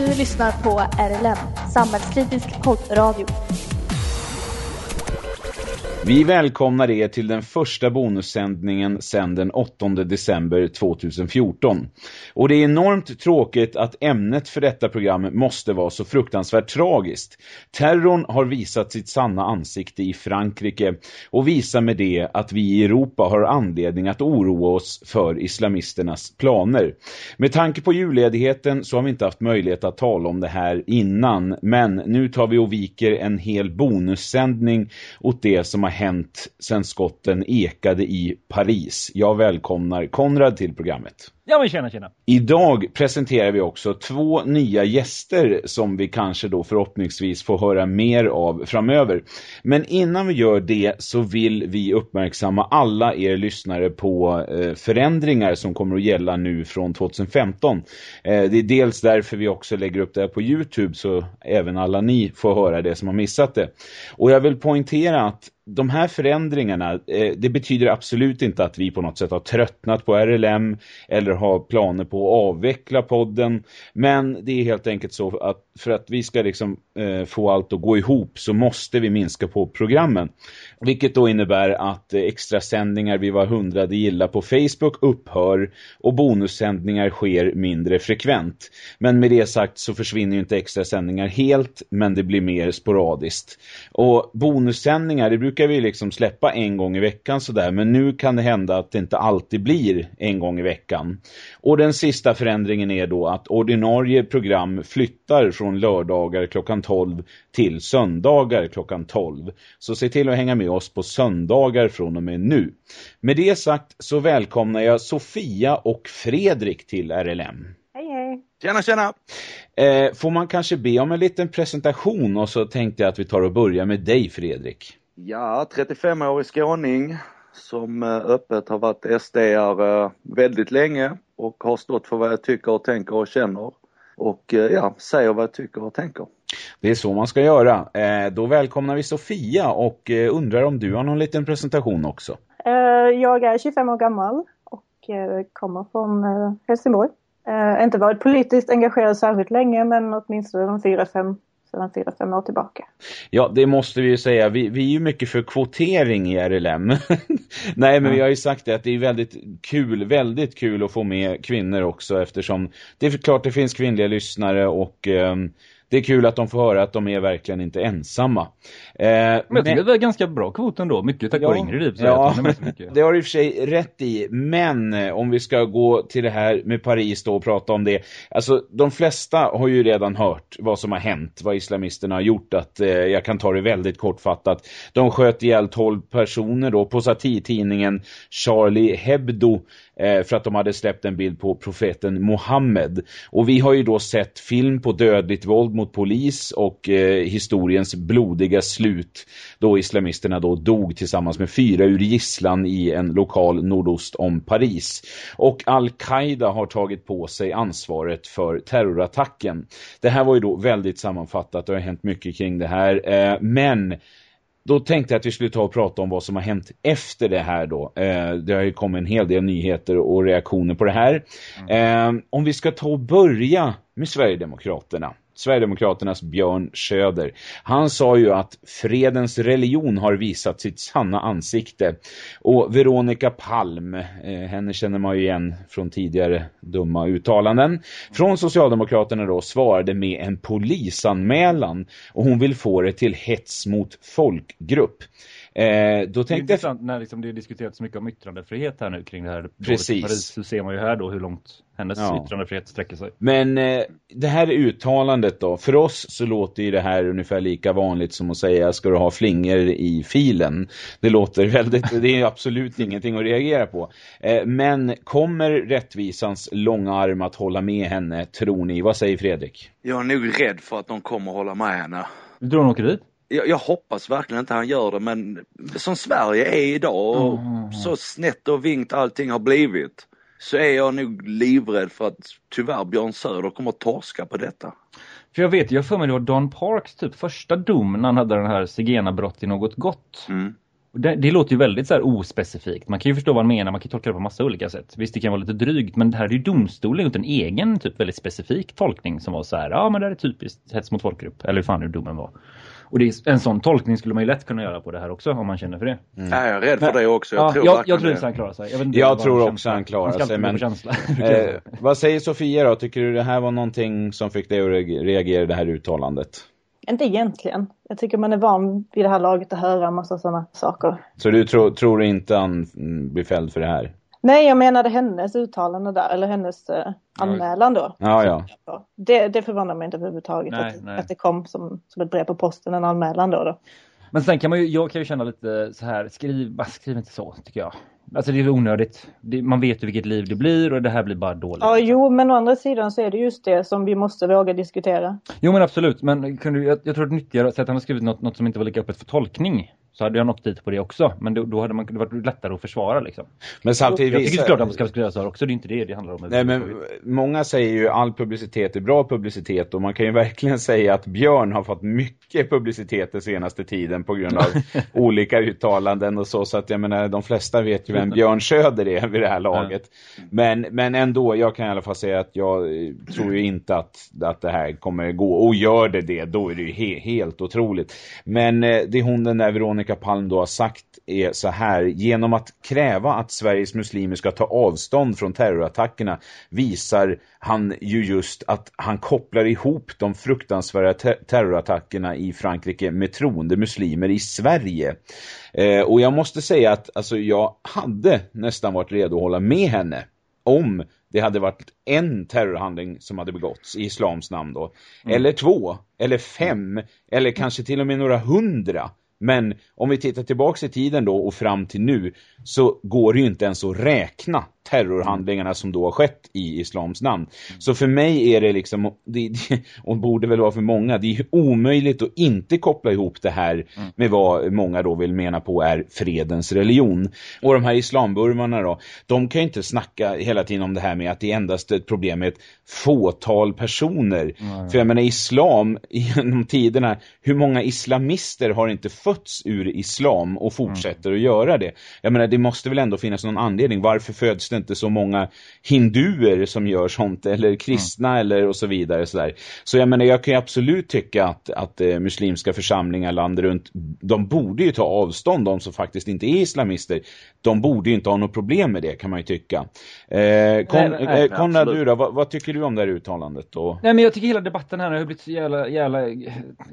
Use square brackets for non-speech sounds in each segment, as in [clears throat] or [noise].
Du lyssnar på RLM, samhällskritisk poddradio. Vi välkomnar er till den första bonussändningen sedan den 8 december 2014. Och det är enormt tråkigt att ämnet för detta program måste vara så fruktansvärt tragiskt. Terrorn har visat sitt sanna ansikte i Frankrike och visar med det att vi i Europa har anledning att oroa oss för islamisternas planer. Med tanke på julledigheten så har vi inte haft möjlighet att tala om det här innan men nu tar vi och viker en hel bonussändning åt det som har hänt sedan skotten ekade i Paris. Jag välkomnar Konrad till programmet. Ja men tjena, tjena. Idag presenterar vi också två nya gäster som vi kanske då förhoppningsvis får höra mer av framöver. Men innan vi gör det så vill vi uppmärksamma alla er lyssnare på eh, förändringar som kommer att gälla nu från 2015. Eh, det är dels därför vi också lägger upp det här på Youtube så även alla ni får höra det som har missat det. Och jag vill poängtera att de här förändringarna, eh, det betyder absolut inte att vi på något sätt har tröttnat på RLM eller har planer på att avveckla podden. Men det är helt enkelt så att för att vi ska liksom eh, få allt att gå ihop så måste vi minska på programmen. Vilket då innebär att eh, extra sändningar vi var hundrade gilla på Facebook upphör och bonussändningar sker mindre frekvent. Men med det sagt så försvinner ju inte extra sändningar helt men det blir mer sporadiskt. Och bonussändningar det brukar vi liksom släppa en gång i veckan sådär men nu kan det hända att det inte alltid blir en gång i veckan. Och den sista förändringen är då att ordinarie program flyttar från lördagar klockan 12 till söndagar klockan 12. Så se till att hänga med oss på söndagar från och med nu. Med det sagt så välkomnar jag Sofia och Fredrik till RLM. Hej hej. Tjena, tjena. Eh, får man kanske be om en liten presentation och så tänkte jag att vi tar och börjar med dig Fredrik. Ja, 35-årig skåning som eh, öppet har varit SD-are väldigt länge och har stått för vad jag tycker och tänker och känner. Och eh, ja, säger vad jag tycker och tänker. Det är så man ska göra. Eh, då välkomnar vi Sofia och eh, undrar om du har någon liten presentation också. Jag är 25 år gammal och kommer från Helsingborg. Uh, inte varit politiskt engagerad särskilt länge men åtminstone de fyra, fem sedan fyra, fem år tillbaka. Ja, det måste vi ju säga. Vi, vi är ju mycket för kvotering i RLM. [laughs] Nej, men mm. vi har ju sagt det att det är väldigt kul, väldigt kul att få med kvinnor också eftersom det är klart det finns kvinnliga lyssnare och um, det är kul att de får höra att de är verkligen inte ensamma. Eh, men jag tycker men... det är ganska bra kvot ändå. Mycket tack vare ja, Ingrid. Så ja, [laughs] det har i och för sig rätt i. Men eh, om vi ska gå till det här med Paris då och prata om det. Alltså de flesta har ju redan hört vad som har hänt. Vad islamisterna har gjort. Att, eh, jag kan ta det väldigt kortfattat. De sköt ihjäl 12 personer då på satirtidningen Charlie Hebdo Eh, för att de hade släppt en bild på profeten Mohammed. Och vi har ju då sett film på dödligt våld mot polis och eh, historiens blodiga slut då islamisterna då dog tillsammans med fyra ur gisslan i en lokal nordost om Paris. Och Al-Qaida har tagit på sig ansvaret för terrorattacken. Det här var ju då väldigt sammanfattat, det har hänt mycket kring det här. Eh, men då tänkte jag att vi skulle ta och prata om vad som har hänt efter det här då. Eh, det har ju kommit en hel del nyheter och reaktioner på det här. Mm. Eh, om vi ska ta och börja med Sverigedemokraterna. Sverigedemokraternas Björn Söder. Han sa ju att fredens religion har visat sitt sanna ansikte. Och Veronica Palm, eh, henne känner man ju igen från tidigare dumma uttalanden. Från Socialdemokraterna då svarade med en polisanmälan och hon vill få det till hets mot folkgrupp. Eh, då tänkte det är intressant när liksom det diskuterats så mycket om yttrandefrihet här nu kring det här Precis. Paris, så ser man ju här då hur långt hennes ja. yttrandefrihet sträcker sig. Men eh, det här uttalandet då, för oss så låter ju det här ungefär lika vanligt som att säga ska du ha flinger i filen. Det låter väldigt, det är absolut ingenting att reagera på. Eh, men kommer rättvisans långa arm att hålla med henne, tror ni? Vad säger Fredrik? Jag är nog rädd för att de kommer hålla med henne. Du tror hon åker dit? Jag, jag, hoppas verkligen inte han gör det men som Sverige är idag och mm. så snett och vinkt allting har blivit så är jag nog livrädd för att tyvärr Björn Söder kommer att torska på detta. För jag vet, jag för mig det var Don Parks typ första dom när han hade den här zigenarbrott i något gott. Mm. Det, det, låter ju väldigt så här ospecifikt. Man kan ju förstå vad han menar, man kan tolka det på massa olika sätt. Visst, det kan vara lite drygt, men det här är ju domstolen gjort en egen typ väldigt specifik tolkning som var så här, ja men det här är typiskt hets mot folkgrupp, eller hur fan nu domen var. Och det är, en sån tolkning skulle man ju lätt kunna göra på det här också om man känner för det. Mm. Ja, jag är rädd för det också. Jag ja, tror, jag, jag tror inte han klarar sig. Jag, jag tror också han klarar sig. Men, [laughs] eh, vad säger Sofia då? Tycker du det här var någonting som fick dig att reagera det här uttalandet? Inte egentligen. Jag tycker man är van vid det här laget att höra en massa sådana saker. Så du tro, tror inte han blir fälld för det här? Nej, jag menade hennes uttalande där, eller hennes eh, anmälan då. Ja, ja. Det, det förvånar mig inte överhuvudtaget nej, att, nej. att det kom som, som ett brev på posten, en anmälan då. då. Men sen kan man ju, jag kan ju känna lite så här, skriv, bara skriv inte så tycker jag. Alltså det är onödigt. Det, man vet ju vilket liv det blir och det här blir bara dåligt. Ja, jo, men å andra sidan så är det just det som vi måste våga diskutera. Jo, men absolut. Men kunde, jag, jag tror är nyttigare att han har skrivit något, något som inte var lika öppet för tolkning så hade jag nått dit på det också. Men då, då hade man, det varit lättare att försvara liksom. Men samtidigt... Jag tycker såklart att man ska skriva så här också. Det är inte det det handlar om. Nej, men många säger ju all publicitet är bra publicitet. Och man kan ju verkligen säga att Björn har fått mycket publicitet den senaste tiden på grund av [laughs] olika uttalanden och så. Så att jag menar, de flesta vet ju vem Björn Söder är vid det här laget. Men, men ändå, jag kan i alla fall säga att jag tror ju inte att, att det här kommer gå. Och gör det det, då är det ju he helt otroligt. Men eh, det är hon den där Veronica Veronica Palm då har sagt är så här. Genom att kräva att Sveriges muslimer ska ta avstånd från terrorattackerna visar han ju just att han kopplar ihop de fruktansvärda ter terrorattackerna i Frankrike med troende muslimer i Sverige. Eh, och jag måste säga att alltså, jag hade nästan varit redo att hålla med henne om det hade varit en terrorhandling som hade begåtts i islams namn då. Mm. Eller två, eller fem, eller kanske till och med några hundra. Men om vi tittar tillbaka i tiden då och fram till nu så går det ju inte ens att räkna terrorhandlingarna som då har skett i islams namn. Så för mig är det liksom, [laughs] det, och borde väl vara för många, det är omöjligt att inte koppla ihop det här med vad många då vill mena på är fredens religion. Och de här islamburmarna då, de kan ju inte snacka hela tiden om det här med att det är endast ett problem med ett fåtal personer. Mm. För jag menar islam [laughs] genom tiderna, hur många islamister har inte fötts ur islam och fortsätter mm. att göra det? Jag menar det måste väl ändå finnas någon anledning, varför föds det inte så många hinduer som gör sånt eller kristna mm. eller och så vidare så, där. så jag menar jag kan ju absolut tycka att, att eh, muslimska församlingar landet runt de borde ju ta avstånd de som faktiskt inte är islamister de borde ju inte ha något problem med det kan man ju tycka eh, Kon nej, nej, eh, Konrad du då, vad, vad, tycker du om det här uttalandet då? Nej men jag tycker hela debatten här har blivit så jävla, jävla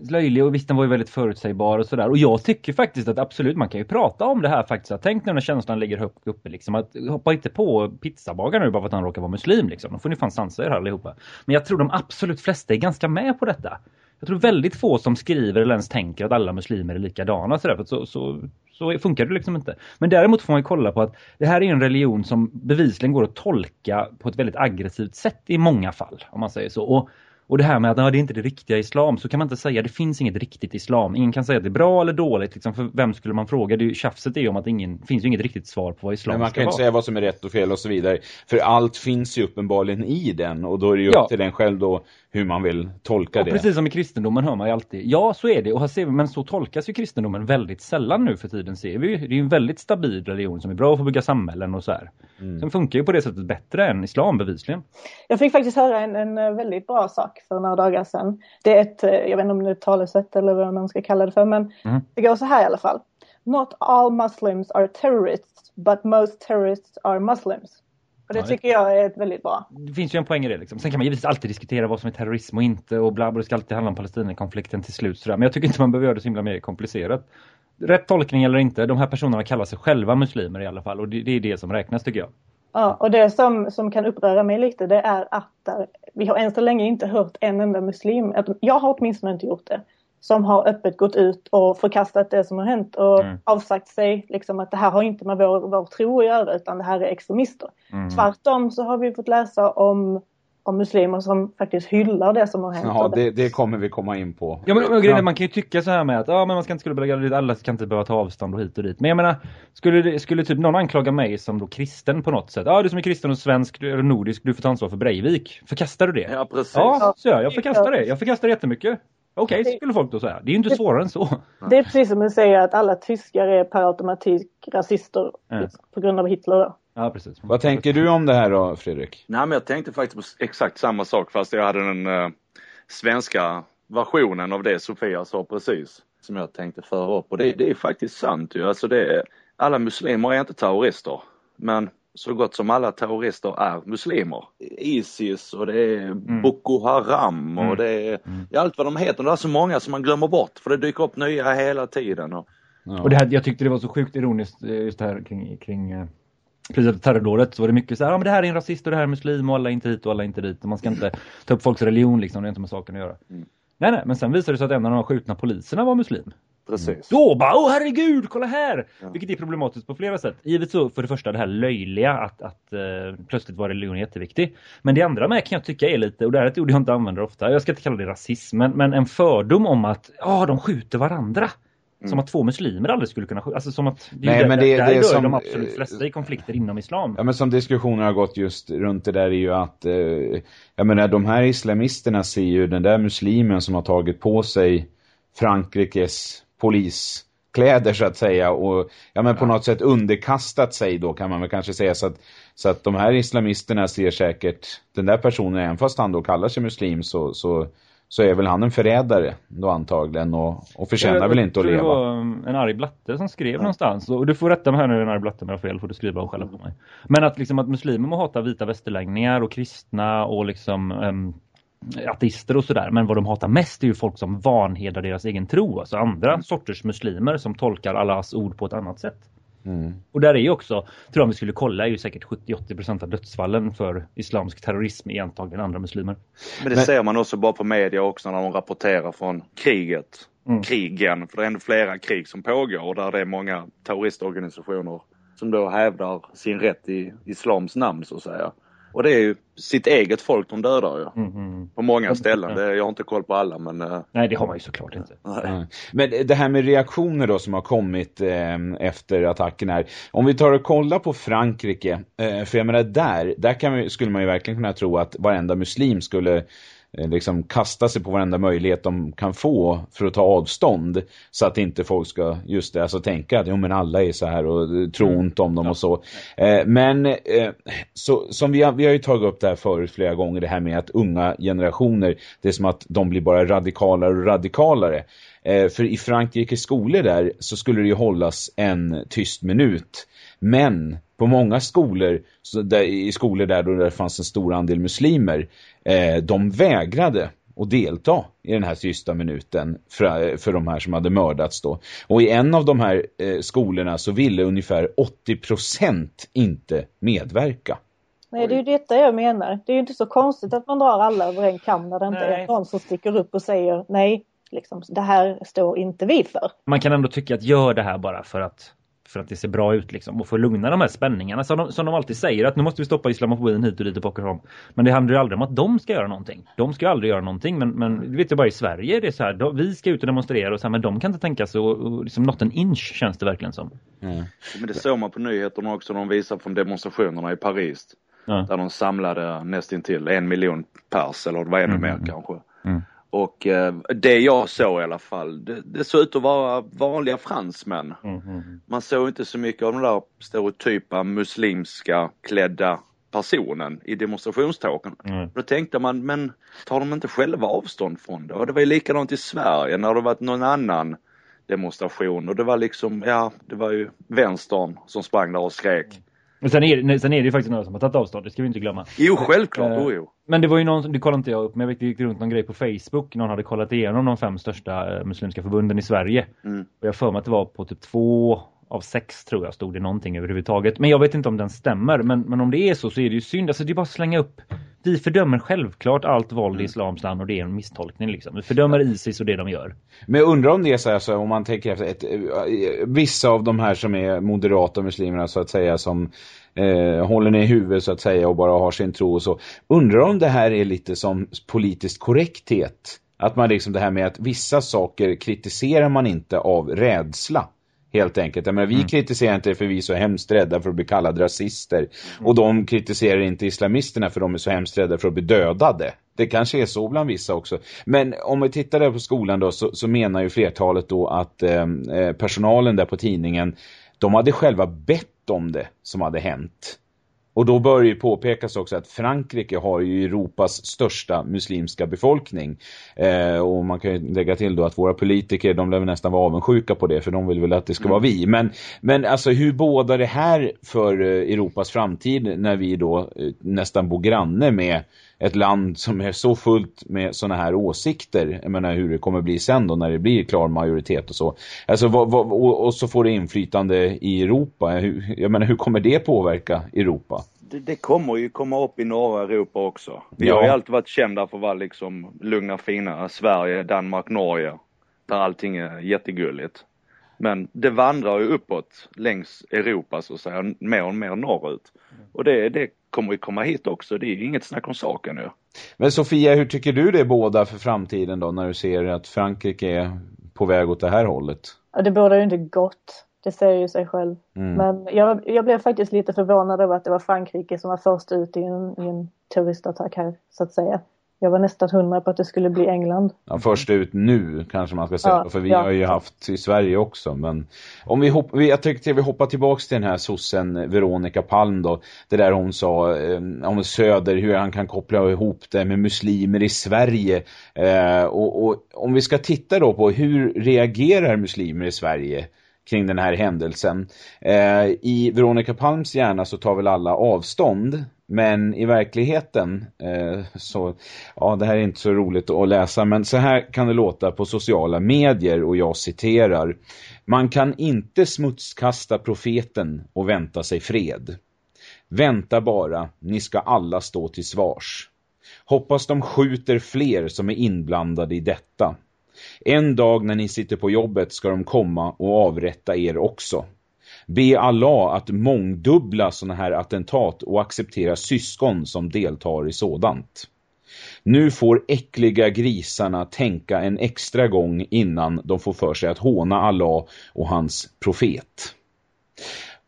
löjlig och visst den var ju väldigt förutsägbar och sådär och jag tycker faktiskt att absolut man kan ju prata om det här faktiskt tänk nu när känslan ligger högt uppe liksom att hoppa inte på pizzabagaren nu bara för att han råkar vara muslim liksom. Då får ni fan sansa er allihopa. Men jag tror de absolut flesta är ganska med på detta. Jag tror väldigt få som skriver eller ens tänker att alla muslimer är likadana. Så, så, så, så funkar det liksom inte. Men däremot får man ju kolla på att det här är en religion som bevisligen går att tolka på ett väldigt aggressivt sätt i många fall. Om man säger så. Och och det här med att ja, det är inte det riktiga islam så kan man inte säga. Det finns inget riktigt islam. Ingen kan säga att det är bra eller dåligt. Liksom, för vem skulle man fråga? Det, tjafset är ju om att ingen finns ju inget riktigt svar på vad islam Men man kan inte säga vad som är rätt och fel och så vidare. För allt finns ju uppenbarligen i den. Och då är det ju ja. upp till den själv då hur man vill tolka och det. Precis som i kristendomen hör man ju alltid. Ja, så är det. Och ser vi, men så tolkas ju kristendomen väldigt sällan nu för tiden ser vi. Det är ju en väldigt stabil religion som är bra för att bygga samhällen och så här. Mm. Sen funkar ju på det sättet bättre än islam bevisligen. Jag fick faktiskt höra en, en väldigt bra sak för några dagar sedan. Det är ett, jag vet inte om det är ett talesätt eller vad man ska kalla det för, men mm. det går så här i alla fall. Not all Muslims are terrorists, but most terrorists are Muslims. Och det ja, tycker jag är väldigt bra. Det finns ju en poäng i det. Liksom. Sen kan man givetvis alltid diskutera vad som är terrorism och inte. Och bla, bla det ska alltid handla om Palestinakonflikten till slut. Sådär. Men jag tycker inte man behöver göra det så himla mer komplicerat. Rätt tolkning eller inte, de här personerna kallar sig själva muslimer i alla fall. Och det, det är det som räknas tycker jag. Ja, och det som, som kan uppröra mig lite det är att där, vi har än så länge inte hört en enda muslim, jag har åtminstone inte gjort det, som har öppet gått ut och förkastat det som har hänt och mm. avsagt sig liksom att det här har inte med vår, vår tro att göra utan det här är extremister. Mm. Tvärtom så har vi fått läsa om om muslimer som faktiskt hyllar det som har hänt. Ja, det, det kommer vi komma in på. Ja, men, men grejen, man kan ju tycka så här med att ja, men man ska inte skulle belägga alla ska inte behöva ta avstånd och hit och dit. Men jag menar, skulle, skulle typ någon anklaga mig som då kristen på något sätt. Ja, du som är kristen och svensk eller nordisk, du får ta ansvar för Breivik. Förkastar du det? Ja, precis. Ja, så jag, jag förkastar det. Jag förkastar det jättemycket. Okej, okay, skulle folk då säga. Det är ju inte svårare än så. Det är precis som att säga att alla tyskar är per automatik rasister mm. på grund av Hitler. Då. Ja, precis. Vad tänker du om det här då, Fredrik? Nej, men jag tänkte faktiskt på exakt samma sak fast jag hade den uh, svenska versionen av det Sofia sa precis. Som jag tänkte föra upp och det, det är faktiskt sant ju. Alltså det är, alla muslimer är inte terrorister. Men så gott som alla terrorister är muslimer. Isis och det är mm. Boko Haram och mm. det är mm. allt vad de heter. Det är så många som man glömmer bort för det dyker upp nya hela tiden. Och, ja. och det här, jag tyckte det var så sjukt ironiskt eh, just det här kring, kring eh, precis efter terrordådet så var det mycket så här, ja men det här är en rasist och det här är muslim och alla är inte hit och alla är inte dit och man ska inte ta upp folks religion liksom, det är inte med saken att göra. Mm. Nej nej, men sen visade det sig att en av de skjutna poliserna var muslim. Precis. Då bara, åh herregud, kolla här! Ja. Vilket är problematiskt på flera sätt. Givet så, för det första det här löjliga att, att uh, plötsligt var religion jätteviktig. Men det andra med kan jag tycka är lite, och det här är ett ord jag inte använder ofta, jag ska inte kalla det rasism, men, men en fördom om att, ja de skjuter varandra. Mm. Som att två muslimer aldrig skulle kunna Alltså som att det Nej, men det, där det dör som, de absolut flesta i konflikter inom islam. Ja men som diskussioner har gått just runt det där är ju att eh, jag menar de här islamisterna ser ju den där muslimen som har tagit på sig Frankrikes poliskläder så att säga och ja men på ja. något sätt underkastat sig då kan man väl kanske säga så att, så att de här islamisterna ser säkert den där personen även fast han då kallar sig muslim så, så så är väl han en förrädare då antagligen och, och förtjänar jag, väl inte att leva. Det var en arg blatte som skrev ja. någonstans och du får rätta mig här nu en arg blatte med jag fel får du skriva och skälla på mig. Men att liksom att muslimer må hata vita västerläggningar och kristna och liksom um, ateister och sådär. Men vad de hatar mest är ju folk som vanhedrar deras egen tro. Alltså andra mm. sorters muslimer som tolkar Allahs ord på ett annat sätt. Mm. Och där är ju också, tror jag om vi skulle kolla, är ju säkert 70-80% av dödsfallen för islamsk terrorism är antagligen andra muslimer. Men det Men... ser man också bara på media också när de rapporterar från kriget. Mm. Krigen, för det är ändå flera krig som pågår där det är många terroristorganisationer som då hävdar sin rätt i islams namn så att säga. Och det är ju sitt eget folk de dödar ju. Mm, mm. På många ställen. Det, jag har inte koll på alla men... Uh... Nej det har man ju såklart inte. Nej. Men det här med reaktioner då som har kommit eh, efter attacken här. Om vi tar och kollar på Frankrike. Eh, för jag menar där, där kan vi, skulle man ju verkligen kunna tro att varenda muslim skulle Eh, liksom kasta sig på varenda möjlighet de kan få för att ta avstånd så att inte folk ska just det, alltså tänka att jo, men alla är så här och tro mm. ont om dem och så. Eh, men eh, så, som vi har, vi har ju tagit upp det här förut flera gånger det här med att unga generationer, det är som att de blir bara radikalare och radikalare. Eh, för i Frankrikes skolor där så skulle det ju hållas en tyst minut. Men på många skolor, så där, i skolor där då det fanns en stor andel muslimer, eh, de vägrade att delta i den här tysta minuten för, för de här som hade mördats då. Och i en av de här eh, skolorna så ville ungefär 80% inte medverka. Nej, det är ju detta jag menar. Det är ju inte så konstigt att man drar alla över en kam när det inte nej. är någon som sticker upp och säger nej, liksom, det här står inte vi för. Man kan ändå tycka att gör det här bara för att för att det ser bra ut liksom. Och få lugna de här spänningarna som de, som de alltid säger att nu måste vi stoppa islamofobin hit och dit och Boko om. Men det handlar ju aldrig om att de ska göra någonting. De ska ju aldrig göra någonting. Men, men du vet ju bara i Sverige det är så här. Då, vi ska ut och demonstrera och så här, men de kan inte tänka sig och, och liksom något en inch känns det verkligen som. Mm. Men det såg man på nyheterna också. De visar från demonstrationerna i Paris. Ja. Där de samlade nästintill en miljon pers eller det var ännu mm. mer kanske. Mm. Och eh, det jag såg i alla fall, det, det såg ut att vara vanliga fransmän. Mm, mm. Man såg inte så mycket av den där stereotypa muslimska klädda personen i demonstrationstågen. Mm. Då tänkte man, men tar de inte själva avstånd från det? Och det var ju likadant i Sverige när det var någon annan demonstration och det var liksom, ja, det var ju vänstern som sprang där och skrek. Men sen är, det, sen är det ju faktiskt några som har tagit avstånd, det ska vi inte glömma. Jo, självklart, jo. Men det var ju någon, det kollade inte jag upp, men jag vet det gick runt någon grej på Facebook. Någon hade kollat igenom de fem största uh, muslimska förbunden i Sverige. Mm. Och jag för mig att det var på typ två av sex tror jag stod det någonting överhuvudtaget. Men jag vet inte om den stämmer. Men, men om det är så så är det ju synd. Alltså det är bara att slänga upp. Vi fördömer självklart allt våld i mm. islams land och det är en misstolkning liksom. Vi fördömer Isis och det de gör. Men jag undrar om det är så här så om man tänker efter ett, vissa av de här som är moderata muslimerna så att säga som eh, håller ner huvudet så att säga och bara har sin tro och så. Undrar om det här är lite som politisk korrekthet. Att man liksom det här med att vissa saker kritiserar man inte av rädsla. Helt enkelt. Jag menar, vi mm. kritiserar inte för vi är så hemskt rädda för att bli kallade rasister. Mm. Och de kritiserar inte islamisterna för de är så hemskt rädda för att bli dödade. Det kanske är så bland vissa också. Men om vi tittar där på skolan då så, så menar ju flertalet då att ehm, eh, personalen där på tidningen de hade själva bett om det som hade hänt. Och då bör ju påpekas också att Frankrike har ju Europas största muslimska befolkning. Eh, och man kan ju lägga till då att våra politiker, de lär nästan vara avundsjuka på det för de vill väl att det ska vara vi. Men, men alltså hur båda det här för eh, Europas framtid när vi då eh, nästan bor granne med ett land som är så fullt med sådana här åsikter. Jag menar hur det kommer bli sen då när det blir klar majoritet och så. Alltså, vad, vad, och, och, så får det inflytande i Europa. Hur, jag menar hur kommer det påverka Europa? Det, det, kommer ju komma upp i norra Europa också. Vi ja. har ju alltid varit kända för att vara liksom lugna, fina Sverige, Danmark, Norge. Där allting är jättegulligt. Men det vandrar ju uppåt längs Europa så att säga, mer och mer norrut. Och det, det kommer ju komma hit också, det är ju inget snack om saken nu. Men Sofia, hur tycker du det båda för framtiden då när du ser att Frankrike är på väg åt det här hållet? Ja, det båda ju inte gott. Det säger ju sig själv. Mm. Men jag, jag blev faktiskt lite förvånad över att det var Frankrike som var först ut i en, i en turistattack här, så att säga. Jag var nästan hundra på att det skulle bli England. Ja, först ut nu kanske man ska säga. Ja, för vi ja. har ju haft i Sverige också. Men om vi hopp, jag tyckte vi hoppar tillbaka till den här sossen Veronica Palm då. Det där hon sa eh, om Söder, hur han kan koppla ihop det med muslimer i Sverige. Eh, och, och om vi ska titta då på hur reagerar muslimer i Sverige kring den här händelsen. Eh, I Veronica Palms hjärna så tar väl alla avstånd men i verkligheten eh, så, ja det här är inte så roligt att läsa men så här kan det låta på sociala medier och jag citerar. Man kan inte smutskasta profeten och vänta sig fred. Vänta bara, ni ska alla stå till svars. Hoppas de skjuter fler som är inblandade i detta. En dag när ni sitter på jobbet ska de komma och avrätta er också. Be Allah att mångdubbla sådana här attentat och acceptera syskon som deltar i sådant. Nu får äckliga grisarna tänka en extra gång innan de får för sig att håna Allah och hans profet.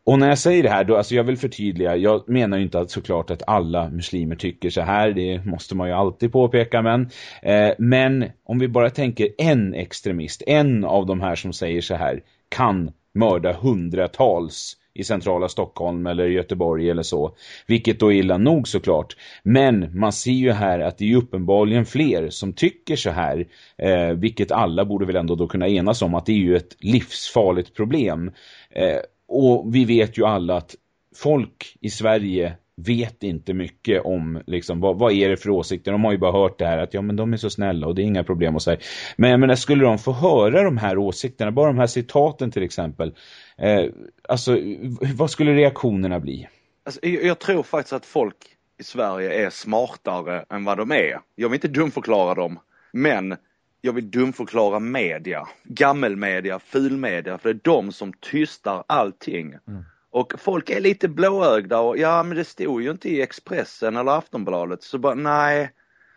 Och när jag säger det här, då, alltså jag vill förtydliga, jag menar ju inte att såklart att alla muslimer tycker så här, det måste man ju alltid påpeka, men, eh, men om vi bara tänker en extremist, en av de här som säger så här, kan mörda hundratals i centrala Stockholm eller Göteborg eller så. Vilket då är illa nog såklart. Men man ser ju här att det är uppenbarligen fler som tycker så här. Eh, vilket alla borde väl ändå då kunna enas om att det är ju ett livsfarligt problem. Eh, och vi vet ju alla att folk i Sverige vet inte mycket om liksom, vad, vad är det för åsikter. De har ju bara hört det här att ja men de är så snälla och det är inga problem att säga. Men, men skulle de få höra de här åsikterna, bara de här citaten till exempel. Eh, alltså vad skulle reaktionerna bli? Alltså, jag, jag tror faktiskt att folk i Sverige är smartare än vad de är. Jag vill inte dumförklara dem, men jag vill dumförklara media, gammelmedia, fulmedia, för det är de som tystar allting. Mm. Och folk är lite blåögda och ja men det stod ju inte i Expressen eller Aftonbladet så bara nej.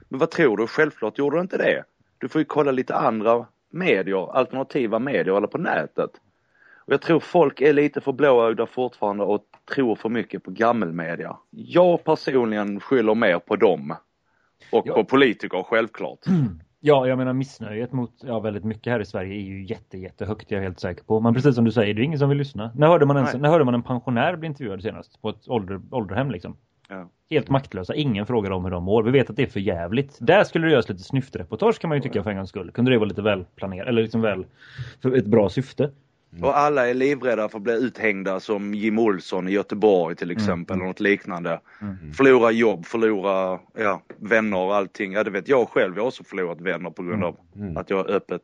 Men vad tror du? Självklart gjorde det inte det. Du får ju kolla lite andra medier, alternativa medier eller på nätet. Och jag tror folk är lite för blåögda fortfarande och tror för mycket på gammelmedia. Jag personligen skyller mer på dem. Och ja. på politiker självklart. Mm. Ja, jag menar missnöjet mot ja, väldigt mycket här i Sverige är ju jätte, jättehögt, jag är helt säker på. Men precis som du säger, det är ingen som vill lyssna. När hörde man, en, när hörde man en pensionär bli intervjuad senast? På ett ålder, ålderhem liksom. Ja. Helt maktlösa, ingen frågar om hur de mår. Vi vet att det är för jävligt. Där skulle det göras lite snyftreportage kan man ju tycka för en gångs skull. Kunde det vara lite väl planerat, eller liksom väl för ett bra syfte. Mm. Och alla är livrädda för att bli uthängda som Jim Olsson i Göteborg till exempel, mm. eller något liknande. Mm. Förlora jobb, förlora ja, vänner och allting. Ja det vet jag själv, jag har också förlorat vänner på grund av mm. att jag öppet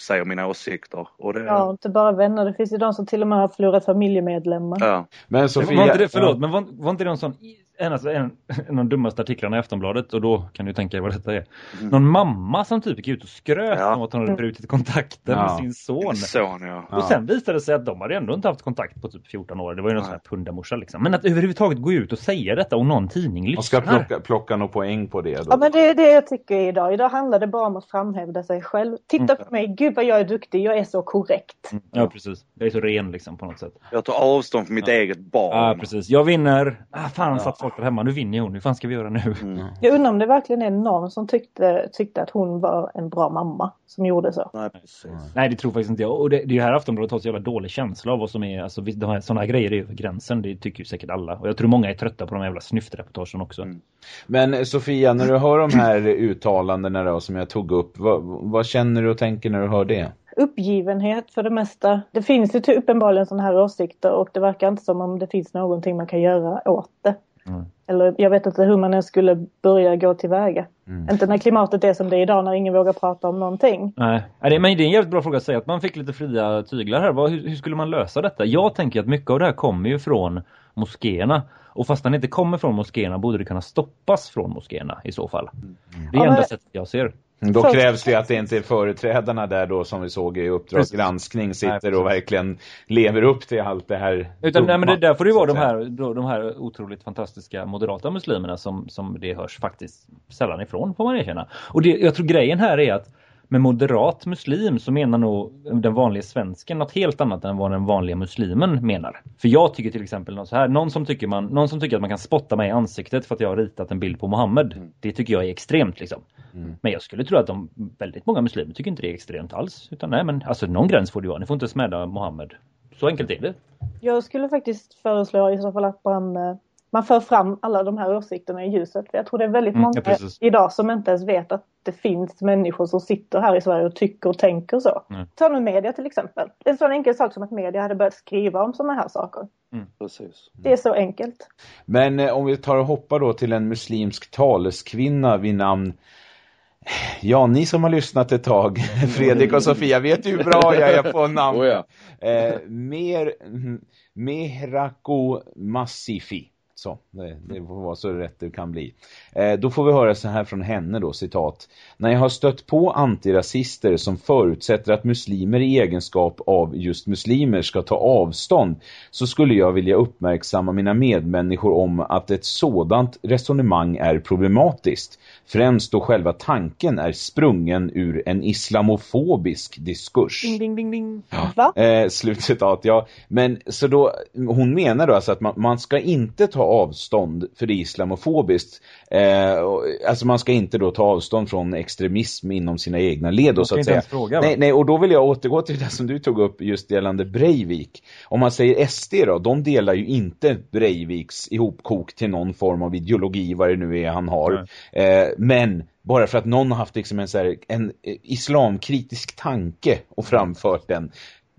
säger mina åsikter. Och det... Ja, inte bara vänner. Det finns ju de som till och med har förlorat familjemedlemmar. Ja. Men Sofia... Var inte det, förlåt, men var, var inte det någon sån en, alltså en, en av de dummaste artiklarna i Aftonbladet och då kan du tänka dig vad detta är. Mm. Någon mamma som typ gick ut och skröt ja. om att hon hade brutit kontakten ja. med sin son. son ja. Och sen visade det sig att de hade ändå inte haft kontakt på typ 14 år. Det var ju någon sån här pundamorsa liksom. Men att överhuvudtaget gå ut och säga detta och någon tidning lyssnar. Och ska plocka, plocka någon poäng på det då. Ja men det är det jag tycker idag. Idag handlar det bara om att framhävda sig själv. Titta mm. på mig, gud vad jag är duktig, jag är så korrekt. Mm. Ja precis, jag är så ren liksom på något sätt. Jag tar avstånd från mitt eget barn. Ja precis, jag vinner. Ah, fan ja. satt folk där hemma, nu vinner hon, hur fan ska vi göra nu? Mm. [laughs] Jag undrar om det verkligen är någon som tyckte, tyckte att hon var en bra mamma som gjorde så. Nej, precis. Nej, det tror faktiskt inte jag. Och det, det är ju här Aftonbladet har så jävla dålig känsla av vad som är, alltså de här, sådana här grejer är ju gränsen, det tycker ju säkert alla. Och jag tror många är trötta på de jävla snyftreportagen också. Mm. Men eh, Sofia, när du hör de här [clears throat] uttalandena då som jag tog upp, vad, vad känner du och tänker när du hör det? Uppgivenhet för det mesta. Det finns ju typ uppenbarligen sådana här åsikter och det verkar inte som om det finns någonting man kan göra åt det. Mm. Eller jag vet inte hur man ens skulle börja gå tillväga. Mm. Inte när klimatet är som det är idag när ingen vågar prata om någonting. Nej, men det är en jävligt bra fråga att säga att man fick lite fria tyglar här. Hur, hur skulle man lösa detta? Jag tänker att mycket av det här kommer ju från moskéerna. Och fast den inte kommer från moskéerna borde det kunna stoppas från moskéerna i så fall. Det är Ja, enda men- sättet jag ser. Då Först- krävs det att det inte är företrädarna där då som vi såg i Uppdrag Precis. granskning sitter Nej, och verkligen lever upp till allt det här. Utan, nej, men det, där får det ju vara de här, då- de här otroligt fantastiska moderata muslimerna som, som det hörs faktiskt sällan ifrån får man erkänna. Och det, jag tror grejen här är att med moderat muslim så menar nog den vanliga svensken något helt annat än vad den vanliga muslimen menar. För jag tycker till exempel någon så här, någon som tycker, man, någon som tycker att man kan spotta mig i ansiktet för att jag har ritat en bild på Mohammed. Det tycker jag är extremt liksom. Men jag skulle tro att de, väldigt många muslimer tycker inte det är extremt alls. Utan nej men alltså någon gräns får det vara, ni får inte smäda Mohammed. Så enkelt är det. Jag skulle faktiskt föreslå i så fall att man, eh, man för fram alla de här åsikterna i ljuset. För jag tror det är väldigt Mm, många ja, precis. idag som inte ens vet att det finns människor som sitter här i Sverige och tycker och tänker så. Mm. Ta nu media till exempel. En sån enkel sak som att media hade börjat skriva om sådana här saker. precis. Det är så enkelt. Men eh, om vi tar och hoppar då till en muslimsk taleskvinna vid namn Ja, ni som har lyssnat ett tag, [laughs] Fredrik och Sofia, vet ju hur bra jag är på namn. [laughs] Oh ja. Eh, mer, Mehrako Massifi. Så, det, det får vara så rätt det kan bli. Eh, då får vi höra så här från henne då, citat. När jag har stött på antirasister som förutsätter att muslimer i egenskap av just muslimer ska ta avstånd så skulle jag vilja uppmärksamma mina medmänniskor om att ett sådant resonemang är problematiskt. Främst då själva tanken är sprungen ur en islamofobisk diskurs. Ding, ding, ding, ding. Va? Eh, slutcitat, ja. Men så då, hon menar då alltså att man, man ska inte ta avstånd för det är islamofobiskt. Eh, och- alltså man ska inte då ta avstånd från extremism inom sina egna led då, så att säga. fråga, nej, nej, och då vill jag återgå till det som du tog upp just gällande Breivik. Om man säger SD då, de delar ju inte Breiviks ihopkok till någon form av ideologi, vad det nu är han har. Eh, men bara för att någon har haft liksom en, så här, en eh, islamkritisk tanke och framfört den,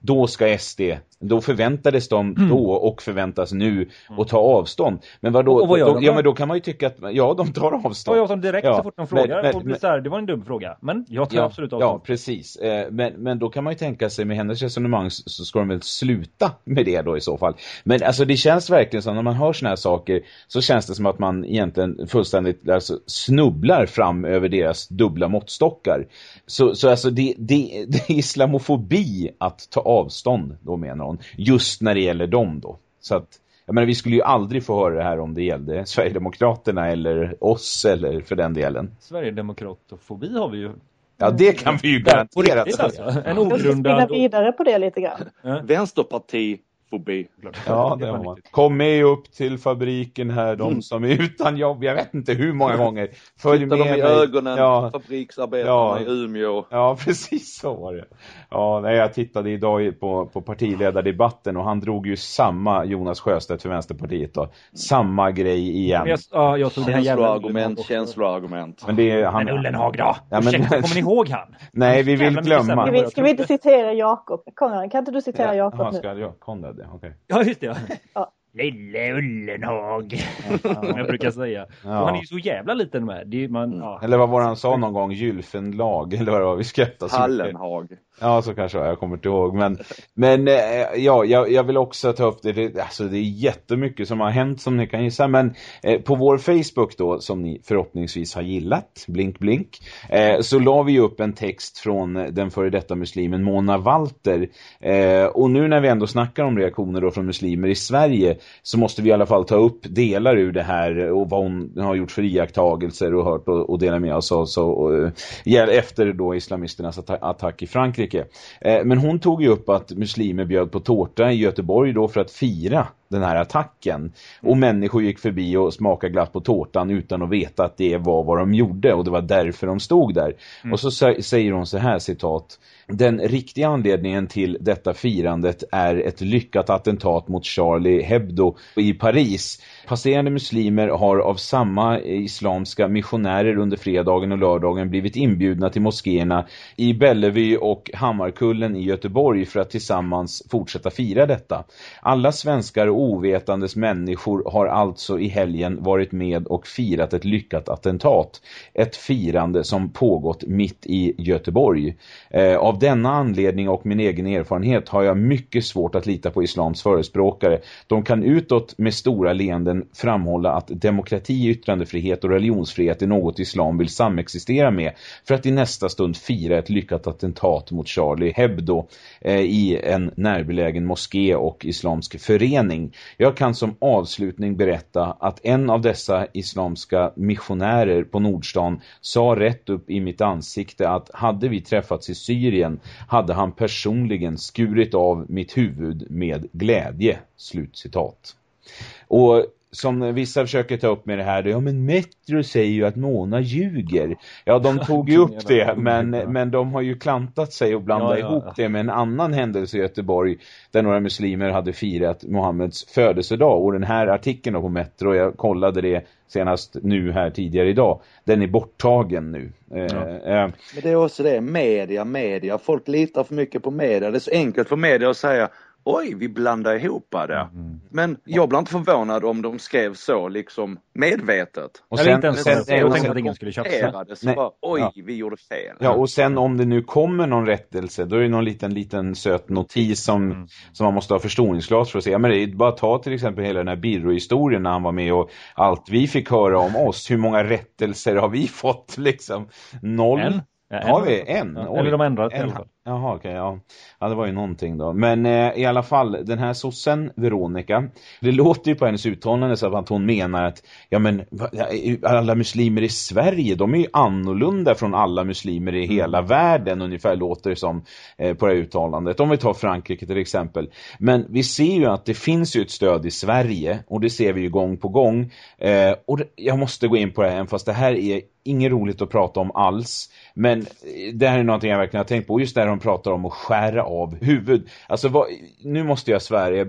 då ska SD, då förväntades de Mm. då och förväntas nu att ta avstånd. Men vadå, Och- och vad gör då, de ja då? men då kan man ju tycka att, ja de tar tar avstånd. jag som direkt Ja, så fort de frågar. men- och blir men- så här, det var en dum fråga. Men jag tar Ja, absolut avstånd. ja, precis. Eh, men, men då kan man ju tänka sig med hennes resonemang så ska de väl sluta med det då i så fall. Men alltså det känns verkligen som när man hör såna här saker så känns det som att man egentligen fullständigt alltså, snubblar fram över deras dubbla måttstockar. Så, så alltså det, det, [laughs] det är islamofobi att ta avstånd då menar hon. Just när det gäller dem då. Så att jag menar, vi skulle ju aldrig få höra det här om det gällde Sverigedemokraterna eller oss eller för den delen. Sverigedemokratofobi har vi ju. Ja, det kan vi ju säga. alltså. En Jag ska spinna ogrundad... vidare på det lite grann. Vänsterpartifobi. Ja, Det har man. Kom med upp till fabriken här, de Mm. som är utan jobb. Jag vet inte hur många gånger. Följ Titta med dem i mig. ögonen, Ja, fabriksarbetarna Ja. i Umeå. ja, [laughs] precis så var det. Ja, nej, jag tittade idag på, på partiledardebatten och han drog ju samma Jonas Sjöstedt för Vänsterpartiet då. Samma grej igen. Jag, ja, jag Känsloargument, känsloargument. Men det är han. Men Ullenhag då? Ja, men- Ursäkta, kommer ni ihåg han? Nej, vi vill glömma. Ska vi, ska vi inte citera Jakob? Konrad, kan inte du citera Jakob nu? ska jag? Konrad, ja, okej. Ja, just det. Ja. Ja. Lille Ullenhag. Som [laughs] jag brukar säga. Och han är ju så jävla liten med. Det är man, ja. Eller vad var det han sa någon gång? Gylfenlag, eller vad det var? Vi skrattade så mycket. Ja, så kanske jag kommer inte ihåg. Men, men eh, ja, jag, jag vill också ta upp det. det. Alltså det är jättemycket som har hänt som ni kan gissa. Men eh, på vår Facebook då, som ni förhoppningsvis har gillat, blink blink, eh, så la vi upp en text från den före detta muslimen Mona Walter. Eh, och nu när vi ändå snackar om reaktioner då från muslimer i Sverige så måste vi i alla fall ta upp delar ur det här och vad hon har gjort för iakttagelser och hört och, och dela med oss av så, och, eh, efter då islamisternas attack i Frankrike. Eh, men hon tog ju upp att muslimer bjöd på tårta i Göteborg då för att fira den här attacken. Och människor gick förbi och smakade glatt på tårtan utan att veta att det var vad de gjorde och det var därför de stod där. Mm. Och så säger hon så här citat. Den riktiga anledningen till detta firandet är ett lyckat attentat mot Charlie Hebdo i Paris. Passerande muslimer har av samma islamska missionärer under fredagen och lördagen blivit inbjudna till moskéerna i Bellevue och Hammarkullen i Göteborg för att tillsammans fortsätta fira detta. Alla svenskar ovetandes människor har alltså i helgen varit med och firat ett lyckat attentat. Ett firande som pågått mitt i Göteborg. Eh, av denna anledning och min egen erfarenhet har jag mycket svårt att lita på islams förespråkare. De kan utåt med stora leenden framhålla att demokrati, yttrandefrihet och religionsfrihet är något islam vill samexistera med för att i nästa stund fira ett lyckat attentat mot Charlie Hebdo eh, i en närbelägen moské och islamsk förening. Jag kan som avslutning berätta att en av dessa islamska missionärer på Nordstan sa rätt upp i mitt ansikte att hade vi träffats i Syrien hade han personligen skurit av mitt huvud med glädje. Slutcitat. Och som vissa försöker ta upp med det här, ja men Metro säger ju att Mona ljuger. Ja, de [laughs] tog ju upp det, men, men de har ju klantat sig och blandat ja, ja, ihop det med en annan händelse i Göteborg där några muslimer hade firat Mohammeds födelsedag. Och den här artikeln på Metro, jag kollade det senast nu här tidigare idag, den är borttagen nu. Ja. Eh, men det är också det, media, media. Folk litar för mycket på media. Det är så enkelt för media att säga oj, vi blandar ihop det. Mm. Men jag blir inte förvånad om de skrev så liksom medvetet. Och sen, inte ens sen, sen, jag tänkte att ingen skulle köpa det. Så bara, oj, ja. vi gjorde fel. Ja, och sen om det nu kommer någon rättelse, då är det någon liten, liten söt notis som, mm. som man måste ha förstoringsglas för att se. Men det är bara ta till exempel hela den här Birro-historien när han var med och allt vi fick höra om oss. Hur många rättelser har vi [laughs] fått liksom? Noll. En? Ja, har vi en? Ja, eller de ändrat en, i alla fall. Jaha, okej, okay, ja. ja. det var ju någonting då. Men eh, i alla fall, den här sossen, Veronica, det låter ju på hennes uttalande så att hon menar att ja men alla muslimer i Sverige, de är ju annorlunda från alla muslimer i hela mm. världen, ungefär låter det som eh, på det här uttalandet. Om vi tar Frankrike till exempel. Men vi ser ju att det finns ju ett stöd i Sverige, och det ser vi ju gång på gång. Eh, och det, jag måste gå in på det här, fast det här är inget roligt att prata om alls. Men det här är någonting jag verkligen har tänkt på. Just där de pratar om att skära av huvud. Alltså vad, nu måste jag svära, jag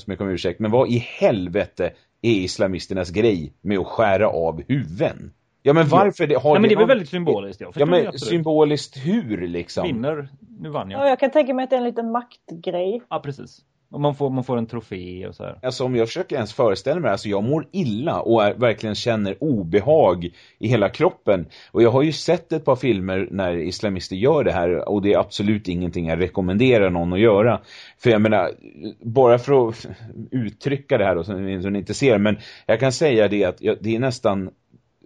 så mycket om ursäkt. Men vad i helvete är islamisternas grej med att skära av huvuden? Ja men varför det, har ja, men det är väl väldigt symboliskt jag Ja men symboliskt hur liksom? Vinner, nu vann jag. Ja, jag kan tänka mig att det är en liten maktgrej. Ja precis. Och man får, man får en trofé och så här. Alltså om jag försöker ens föreställa mig, alltså jag mår illa och är, verkligen känner obehag i hela kroppen. Och jag har ju sett ett par filmer när islamister gör det här och det är absolut ingenting jag rekommenderar någon att göra. För jag menar, bara för att uttrycka det här då, som ni inte ser, men jag kan säga det att det är nästan,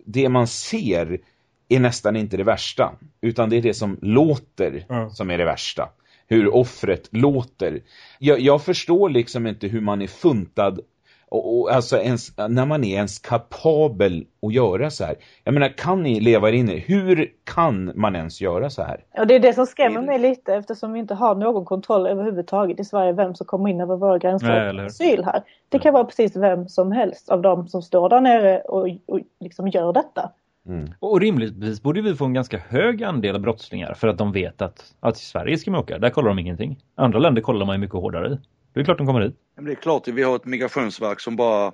det man ser är nästan inte det värsta. Utan det är det som låter mm. som är det värsta hur offret låter. Jag, jag förstår liksom inte hur man är funtad och, och, alltså ens, när man är ens kapabel att göra så här. Jag menar, kan ni leva er in i Hur kan man ens göra så här? Ja, det är det som skrämmer mig lite eftersom vi inte har någon kontroll överhuvudtaget i Sverige vem som kommer in över våra gränser och asyl här. Det kan vara precis vem som helst av dem som står där nere och, och liksom gör detta. Mm. Och rimligtvis borde vi få en ganska hög andel brottslingar för att de vet att, att i Sverige ska man åka. Där kollar de ingenting. Andra länder kollar man ju mycket hårdare i. Det är klart de kommer hit. Men det är klart, vi har ett migrationsverk som bara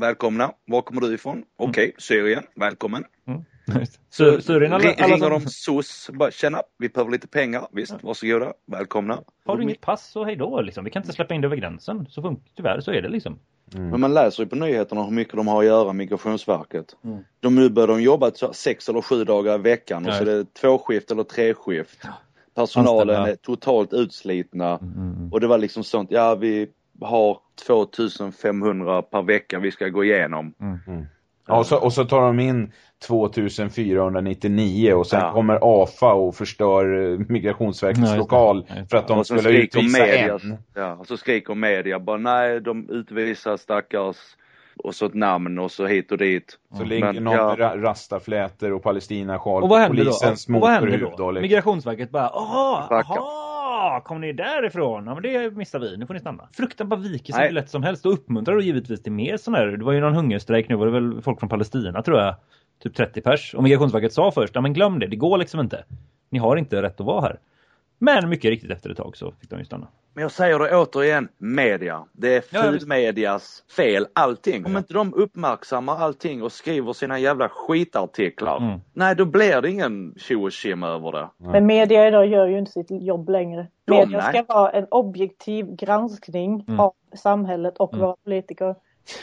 Välkomna, var kommer du ifrån? Mm. Okej, okay, Syrien, välkommen. Mm. [laughs] Så, Syrien alla, alla ringer de SOS, bara tjena, vi behöver lite pengar. Visst, ja. varsågoda, välkomna. Har du inget pass så hej då liksom. Vi kan inte släppa in det över gränsen. Så funkar, tyvärr så är det liksom. Mm. Men man läser ju på nyheterna hur mycket de har att göra, Migrationsverket. Mm. De nu börjar de jobba sex eller sju dagar i veckan och ja. så är det tvåskift eller treskift. Personalen Anställda. är totalt utslitna mm, mm, mm. och det var liksom sånt, ja vi har 2500 per vecka vi ska gå igenom. Mm. Ja, och, så, och så tar de in 2499 och sen ja. kommer AFA och förstör eh, Migrationsverkets nej, lokal för att de skulle utvisa media, en. Ja, och så skriker media bara nej, de utvisar stackars och så ett namn och så hit och dit. Så mm. ligger någon ja. med rastaflätor och palestinasjal på polisens motorhuvud. Då? Liksom. Migrationsverket bara, aha, aha Jaha, kom ni därifrån? Ja men det missar vi, nu får ni stanna. Fruktan bara viker sig lätt som helst och uppmuntrar då givetvis till mer sån här. Det var ju någon hungerstrejk nu var det väl folk från Palestina tror jag. Typ 30 pers. Och Migrationsverket sa först, ja men glöm det, det går liksom inte. Ni har inte rätt att vara här. Men mycket riktigt efter ett tag så fick de ju stanna. Men jag säger det återigen, media. Det är fulmedias fel, allting. Om inte de uppmärksammar allting och skriver sina jävla skitartiklar. Mm. Nej, då blir det ingen tjo och över det. Men media idag gör ju inte sitt jobb längre. De, Media nej. ska vara en objektiv granskning Mm. av samhället och Mm. våra politiker.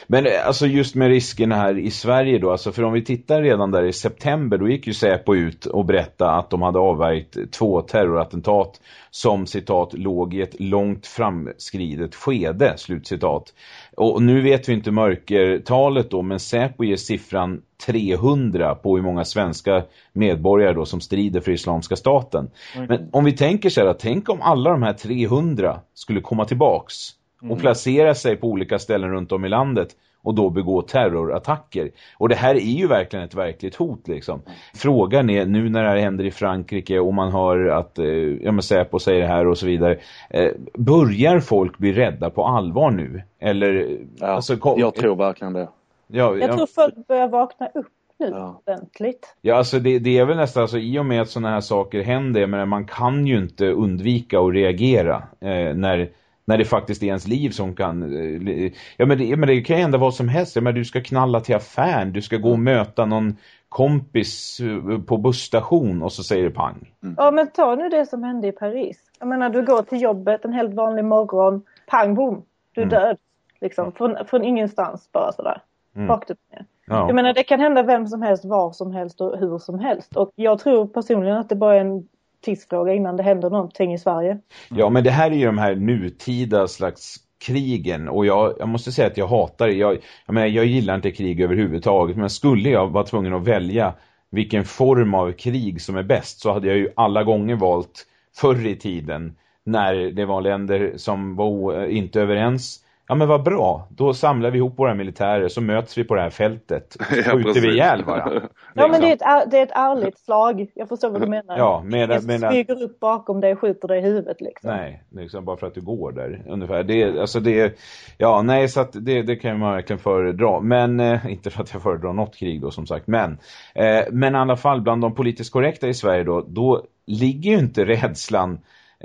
Men eh, alltså just med riskerna här i Sverige då, alltså för om vi tittar redan där i september, då gick ju Säpo ut och berättade att de hade avvärjt två terrorattentat som citat låg i ett långt framskridet skede, slutcitat. Och nu vet vi inte mörkertalet då, men Säpo ger siffran 300 på hur många svenska medborgare då som strider för Islamiska staten. Men om vi tänker så här, tänk om alla de här 300 skulle komma tillbaks och placera sig på olika ställen runt om i landet och då begå terrorattacker. Och det här är ju verkligen ett verkligt hot liksom. Frågan är nu när det här händer i Frankrike och man hör att eh, ja, men Säpo säger det här och så vidare. Eh, börjar folk bli rädda på allvar nu? Eller, alltså, kom, jag tror verkligen det. Ja, Jag ja, tror folk börjar vakna upp nu Ja. ordentligt. Ja, alltså det, det är väl nästan alltså, i och med att sådana här saker händer, men man kan ju inte undvika att reagera eh, när, när det faktiskt är ens liv som kan... Eh, ja, men det, men det kan ju hända vad som helst. Ja, men du ska knalla till affären, du ska gå och möta någon kompis eh, på busstation och så säger det pang. Ja men ta nu det som hände i Paris. Jag menar du går till jobbet en helt vanlig morgon, pang bom, du är Mm. död. Liksom från, från ingenstans bara sådär. Mm. Rakt upp ner. Ja. Jag menar det kan hända vem som helst, var som helst och hur som helst. Och jag tror personligen att det bara är en tidsfråga innan det händer någonting i Sverige. Ja, men det här är ju de här nutida slags krigen och jag, jag måste säga att jag hatar det. Jag, jag, menar, jag gillar inte krig överhuvudtaget men skulle jag vara tvungen att välja vilken form av krig som är bäst så hade jag ju alla gånger valt förr i tiden när det var länder som var inte överens. Ja men vad bra, då samlar vi ihop våra militärer så möts vi på det här fältet och [laughs] Ja, skjuter precis. vi ihjäl varandra. [laughs] Ja men Liksom. det är, ett, är- det är ett ärligt slag. Jag förstår vad du menar. Ja, med- Ingen med- smyger upp bakom dig och skjuter dig i huvudet liksom. Nej, liksom bara för att du går där ungefär. Det, är- alltså det, ja nej så att det, det kan man verkligen föredra. Men, eh, [laughs] inte för att jag föredrar något krig då som sagt. Men, eh, men i alla fall bland de politiskt korrekta i Sverige då, då ligger ju inte rädslan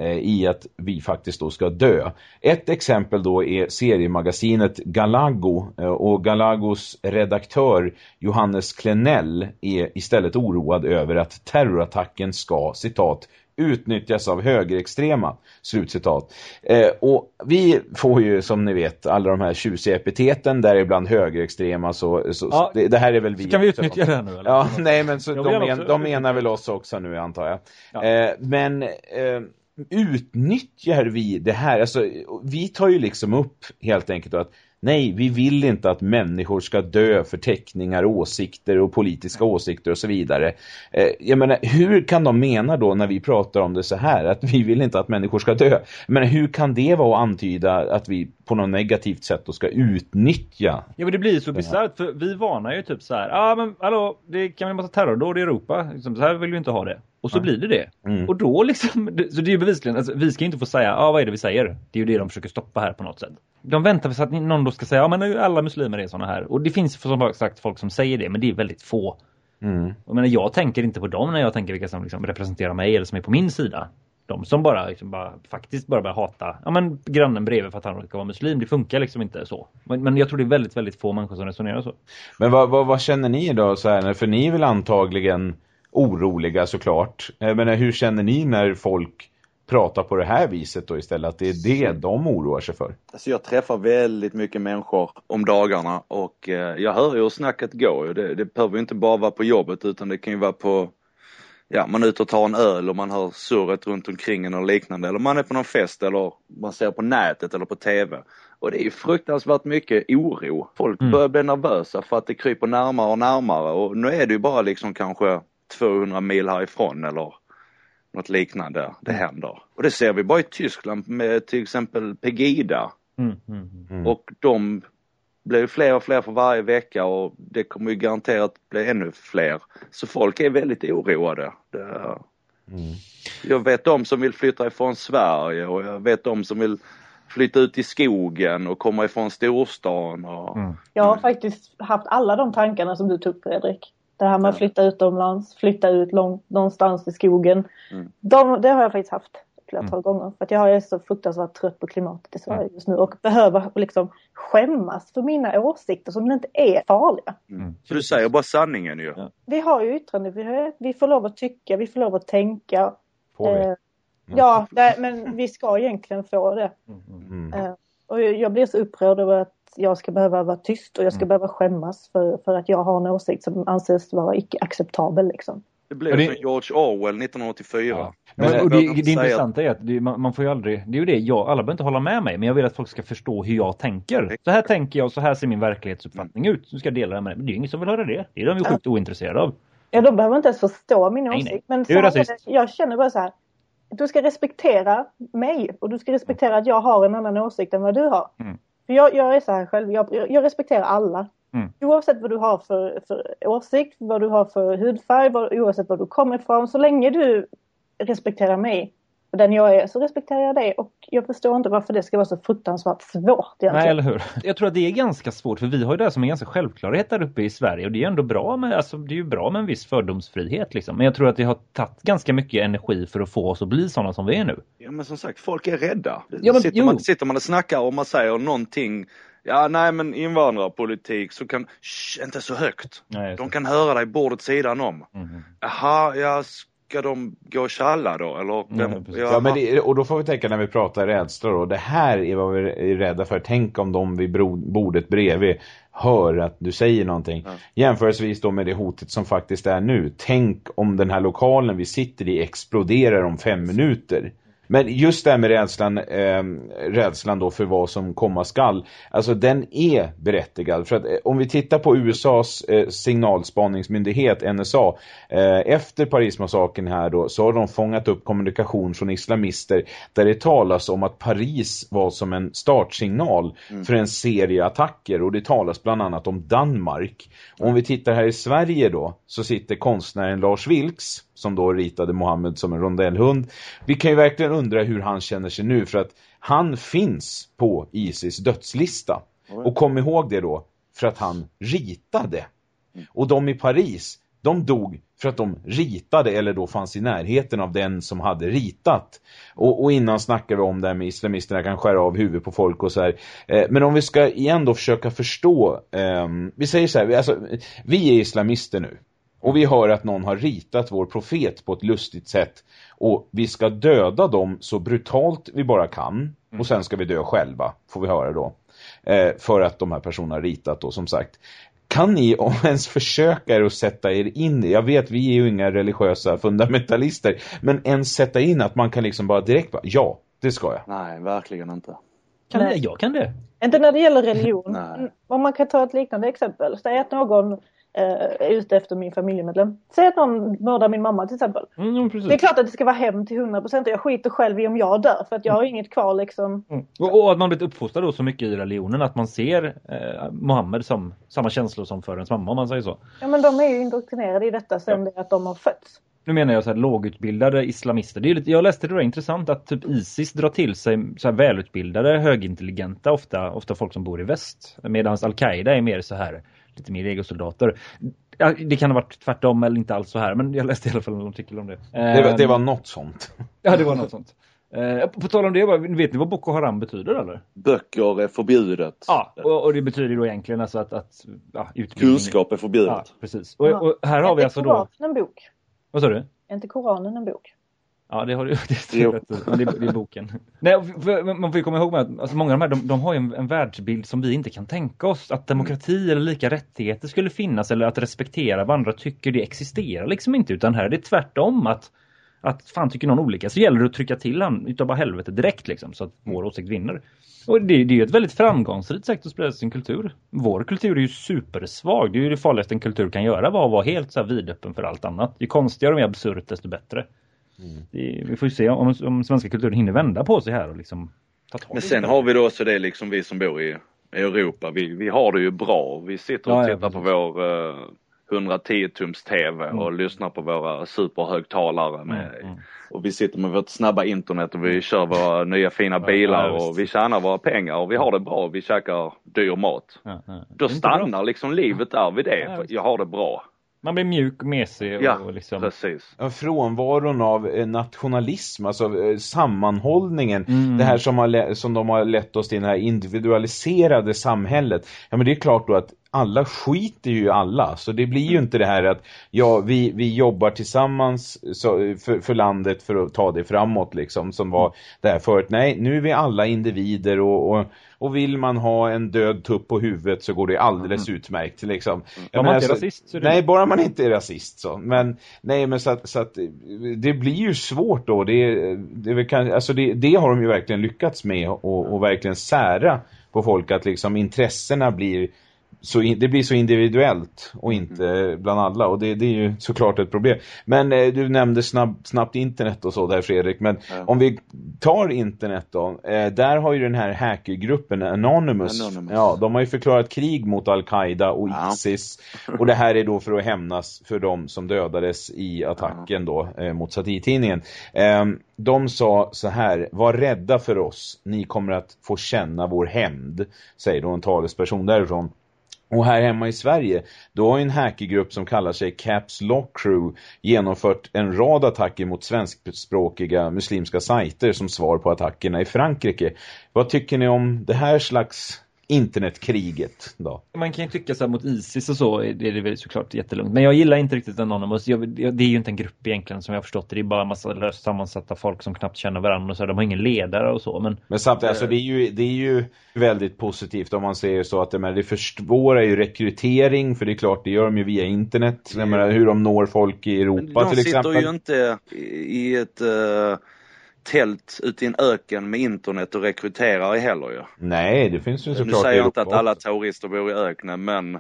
i att vi faktiskt då ska dö. Ett exempel då är seriemagasinet Galago eh, och Galagos redaktör Johannes Klenell är istället oroad över att terrorattacken ska, citat, utnyttjas av högerextrema, slutcitat. Eh, och vi får ju som ni vet alla de här tjusiga epiteten där ibland högerextrema så, så, Ja. så det, det här är väl vi kan vi utnyttja det nu eller? Ja, nej men så de, men, de menar väl oss också nu antar jag. Ja. Eh, men eh, utnyttjar vi det här? Alltså, vi tar ju liksom upp helt enkelt att nej, vi vill inte att människor ska dö för teckningar, åsikter och politiska åsikter och så vidare. Eh, jag menar, hur kan de mena då när vi pratar om det så här att vi vill inte att människor ska dö? Men hur kan det vara att antyda att vi på något negativt sätt då ska utnyttja Ja men det blir så bisarrt för vi varnar ju typ så här. Ja ah, men hallå, det kan bli en massa terrordåd i Europa. Liksom, så här vill vi inte ha det. Och så blir det det. Mm. Och då liksom, så det är ju bevisligen, alltså, vi ska inte få säga, ja ah, vad är det vi säger? Det är ju det de försöker stoppa här på något sätt. De väntar så att någon då ska säga, ja men nu alla muslimer är såna här. Och det finns som sagt folk som säger det, men det är väldigt få. Mm. Jag menar, jag tänker inte på dem när jag tänker vilka som liksom representerar mig eller som är på min sida. De som bara, liksom bara faktiskt bara börjar hata ja, men grannen bredvid för att han råkar vara muslim. Det funkar liksom inte så. Men, men jag tror det är väldigt, väldigt få människor som resonerar så. Men vad, vad, vad känner ni då så här, för ni är väl antagligen oroliga såklart. Jag menar, hur känner ni när folk pratar på det här viset då istället? Att det är det de oroar sig för? Alltså jag träffar väldigt mycket människor om dagarna och eh, jag hör ju hur snacket går. Det, det behöver ju inte bara vara på jobbet utan det kan ju vara på, ja man är ute och tar en öl och man hör surret runt omkring en och liknande. Eller man är på någon fest eller man ser på nätet eller på TV. Och det är ju fruktansvärt mycket oro. Folk Mm. börjar bli nervösa för att det kryper närmare och närmare och nu är det ju bara liksom kanske 200 mil härifrån eller något liknande det händer. Och det ser vi bara i Tyskland med till exempel Pegida. Mm, mm, mm. Mm. Och de blir ju fler och fler för varje vecka och det kommer ju garanterat bli ännu fler. Så folk är väldigt oroade. Det, Mm. Jag vet de som vill flytta ifrån Sverige och jag vet de som vill flytta ut i skogen och komma ifrån storstan. Och... Mm. Jag har faktiskt haft alla de tankarna som du tog Fredrik. Det här med att flytta utomlands, flytta ut långt, någonstans i skogen. Mm. De, det har jag faktiskt haft ett flertal Mm. gånger. För att jag är så fruktansvärt trött på klimatet i Sverige just nu och behöver liksom skämmas för mina åsikter som inte är farliga. Mm. För du säger bara sanningen ju. Ja. Vi har ju yttrandefrihet, vi får lov att tycka, vi får lov att tänka. Får vi? Eh, ja, det, men vi ska egentligen få det. Mm. Eh, och jag blir så upprörd över att jag ska behöva vara tyst och jag ska Mm. behöva skämmas för, för att jag har en åsikt som anses vara icke acceptabel liksom. Det blev det- som George Orwell 1984. Ja. Men- Men, och det, det intressanta är att det, man, man får ju aldrig, det är ju det, jag, alla behöver inte hålla med mig, men jag vill att folk ska förstå hur jag tänker. Så här tänker jag, så här ser min verklighetsuppfattning ut. Så ska jag dela det med dig. Men det är ju ingen som vill höra det. Det är de ju sjukt ointresserade av. Ja, de behöver inte ens förstå min Nej, åsikt. nej. Men här jag känner bara så här. Du ska respektera mig och du ska respektera att jag har en annan åsikt än vad du har. Mm. För jag, jag är så här själv, jag, jag respekterar alla. Mm. Oavsett vad du har för, för åsikt, vad du har för hudfärg, vad, oavsett var du kommer ifrån. Så länge du respekterar mig den jag är så respekterar jag dig. Och jag förstår inte varför det ska vara så fruktansvärt svårt egentligen. Nej, eller hur? Jag tror att det är ganska svårt, för vi har ju det här som en ganska självklarhet där uppe i Sverige. Och det är ju ändå bra med, alltså, det är ju bra med en viss fördomsfrihet liksom. Men jag tror att det har tagit ganska mycket energi för att få oss att bli sådana som vi är nu. Ja men som sagt, folk är rädda. Ja, men- sitter, man, sitter man och snackar och man säger någonting, ja nej men invandrarpolitik så kan, shh, inte så högt. Nej, De kan höra dig bordet sidan om. Mhm. Jaha, ja ska de gå och tjalla då eller? Ja, precis. Ja, men det, och då får vi tänka när vi pratar rädsla då. Det här är vad vi är rädda för. Tänk om de vid bordet bredvid hör att du säger någonting. Ja. Jämförelsevis då med det hotet som faktiskt är nu. Tänk om den här lokalen vi sitter i exploderar om fem minuter. Men just det här med rädslan, eh, rädslan då för vad som komma skall. Alltså den är berättigad. För att eh, om vi tittar på USAs eh, signalspaningsmyndighet NSA. Eh, efter Parismassakern här då så har de fångat upp kommunikation från islamister. Där det talas om att Paris var som en startsignal för en serie attacker. Och det talas bland annat om Danmark. Och om vi tittar här i Sverige då så sitter konstnären Lars Vilks som då ritade Mohammed som en rondellhund. Vi kan ju verkligen undra hur han känner sig nu för att han finns på Isis dödslista. Och kom ihåg det då, för att han ritade. Och de i Paris, de dog för att de ritade eller då fanns i närheten av den som hade ritat. Och, och innan snackar vi om det här med islamisterna kan skära av huvudet på folk och så här. Eh, men om vi ska igen då försöka förstå, ehm, vi säger så här, vi, alltså, vi är islamister nu. Och vi hör att någon har ritat vår profet på ett lustigt sätt. Och vi ska döda dem så brutalt vi bara kan. Och sen ska vi dö själva, får vi höra då. Eh, för att de här personerna har ritat då, som sagt. Kan ni om [laughs] ens försöka er att sätta er in i, jag vet vi är ju inga religiösa fundamentalister, men ens sätta in att man kan liksom bara direkt bara, ja, det ska jag. Nej, verkligen inte. Kan Nej. det? Jag kan det. Inte när det gäller religion. Om man kan ta ett liknande exempel. Säg att någon eh, ute efter min familjemedlem. Säg att någon mördar min mamma till exempel. Mm. Det är klart att det ska vara hem till 100% och jag skiter själv i om jag dör för att jag har inget kvar liksom. Mm. Och, och att man blivit uppfostrad då så mycket i religionen att man ser eh, Mohammed som samma känslor som för ens mamma om man säger så. Ja men de är ju indoktrinerade i detta sen det att de har fötts. Nu menar jag så här lågutbildade islamister. Det är lite, jag läste det var intressant att typ Isis drar till sig så här välutbildade, högintelligenta, ofta, ofta folk som bor i väst. Medan Al-Qaida är mer så här, lite mer egosoldater. Ja, det kan ha varit tvärtom eller inte alls så här, men jag läste i alla fall en artikel om det. Det var, det Ehm, var något sånt. Ja, det var något sånt. Eh, på tal om det, vet ni vad Boko Haram betyder eller? Böcker är förbjudet. Ja, och, och det betyder ju då egentligen alltså att, att ja, utbildning. Kunskap är förbjudet. Ja, precis. Och, och här har vi är alltså inte då, Koranen en bok? vad sa du? Är inte Koranen en bok? Ja, det har du. [laughs] Det, Jo. det, det, det, det är boken. Nej, för, man får ju komma ihåg med att alltså, många av de här, de, de har ju en, en världsbild som vi inte kan tänka oss. Att demokrati eller lika rättigheter skulle finnas eller att respektera vad andra tycker, det existerar liksom inte. Utan här är det tvärtom att att fan tycker någon olika så gäller det att trycka till han utav bara helvete direkt liksom så att vår åsikt vinner. Och det, det är ju ett väldigt framgångsrikt sätt att sprida sin kultur. Vår kultur är ju supersvag. Det är ju det farligaste en kultur kan göra, var att vara helt så här vidöppen för allt annat. Ju konstigare och mer absurt desto bättre. Det, vi får ju se om, om svenska kulturen hinner vända på sig här och liksom ta tag i Men sen det. har vi då också det liksom vi som bor i Europa, vi, vi har det ju bra. Vi sitter och Ja, ja, tittar på precis. vår, eh, 110 tums tv och Mm. lyssnar på våra superhögtalare med, och vi sitter med vårt snabba internet och vi kör våra nya fina bilar ja, och vi tjänar våra pengar och vi har det bra och vi käkar dyr mat. Ja, ja. Då stannar liksom livet där vid det. Ja. Jag har det bra. Man blir mjuk och mesig och, Ja, liksom... precis. Frånvaron av eh, nationalism, alltså eh, sammanhållningen, Mm. det här som, har, som de har lett oss till, det här individualiserade samhället. Ja men det är klart då att alla skiter ju alla, så det blir ju inte det här att ja, vi, vi jobbar tillsammans så, för, för landet för att ta det framåt liksom, som var det här förut. Nej, nu är vi alla individer och, och, och vill man ha en död tupp på huvudet så går det alldeles utmärkt liksom. Jag Om man inte så- rasist så. Nej, bara man inte är rasist så. Men nej, men så att, så att det blir ju svårt då. Det, det, kan, alltså det, det har de ju verkligen lyckats med och, och verkligen sära på folk att liksom intressena blir så in, det blir så individuellt och inte bland alla och det, det är ju såklart ett problem. Men eh, du nämnde snabb, snabbt internet och så där Fredrik, men Ja. om vi tar internet då, eh, där har ju den här hackergruppen Anonymous, Anonymous. ja de har ju förklarat krig mot Al-Qaida och Ja. Isis och det här är då för att hämnas för de som dödades i attacken då eh, mot satiritidningen. Eh, de sa så här, var rädda för oss, ni kommer att få känna vår hämnd, säger då en talesperson därifrån. Och här hemma i Sverige, då har ju en hackergrupp som kallar sig Caps Lock Crew genomfört en rad attacker mot svenskspråkiga muslimska sajter som svar på attackerna i Frankrike. Vad tycker ni om det här slags internetkriget då? Man kan ju tycka så här mot Isis och så är det väl såklart jättelugnt. Men jag gillar inte riktigt Anonymous. Jag, jag, det är ju inte en grupp egentligen som jag har förstått det. Det är bara en massa löst sammansatta folk som knappt känner varandra och så. De har ingen ledare och så. Men Men samtidigt, alltså, det, är ju, det är ju väldigt positivt om man säger så att det, men det försvårar ju rekrytering för det är klart, det gör de ju via internet. Jag menar, hur de når folk i Europa De till sitter exempel. ju inte i ett eh, tält ute i en öken med internet och rekryterar heller ju. Nej, det finns ju Nu såklart i säger jag inte att alla terrorister bor i öknen men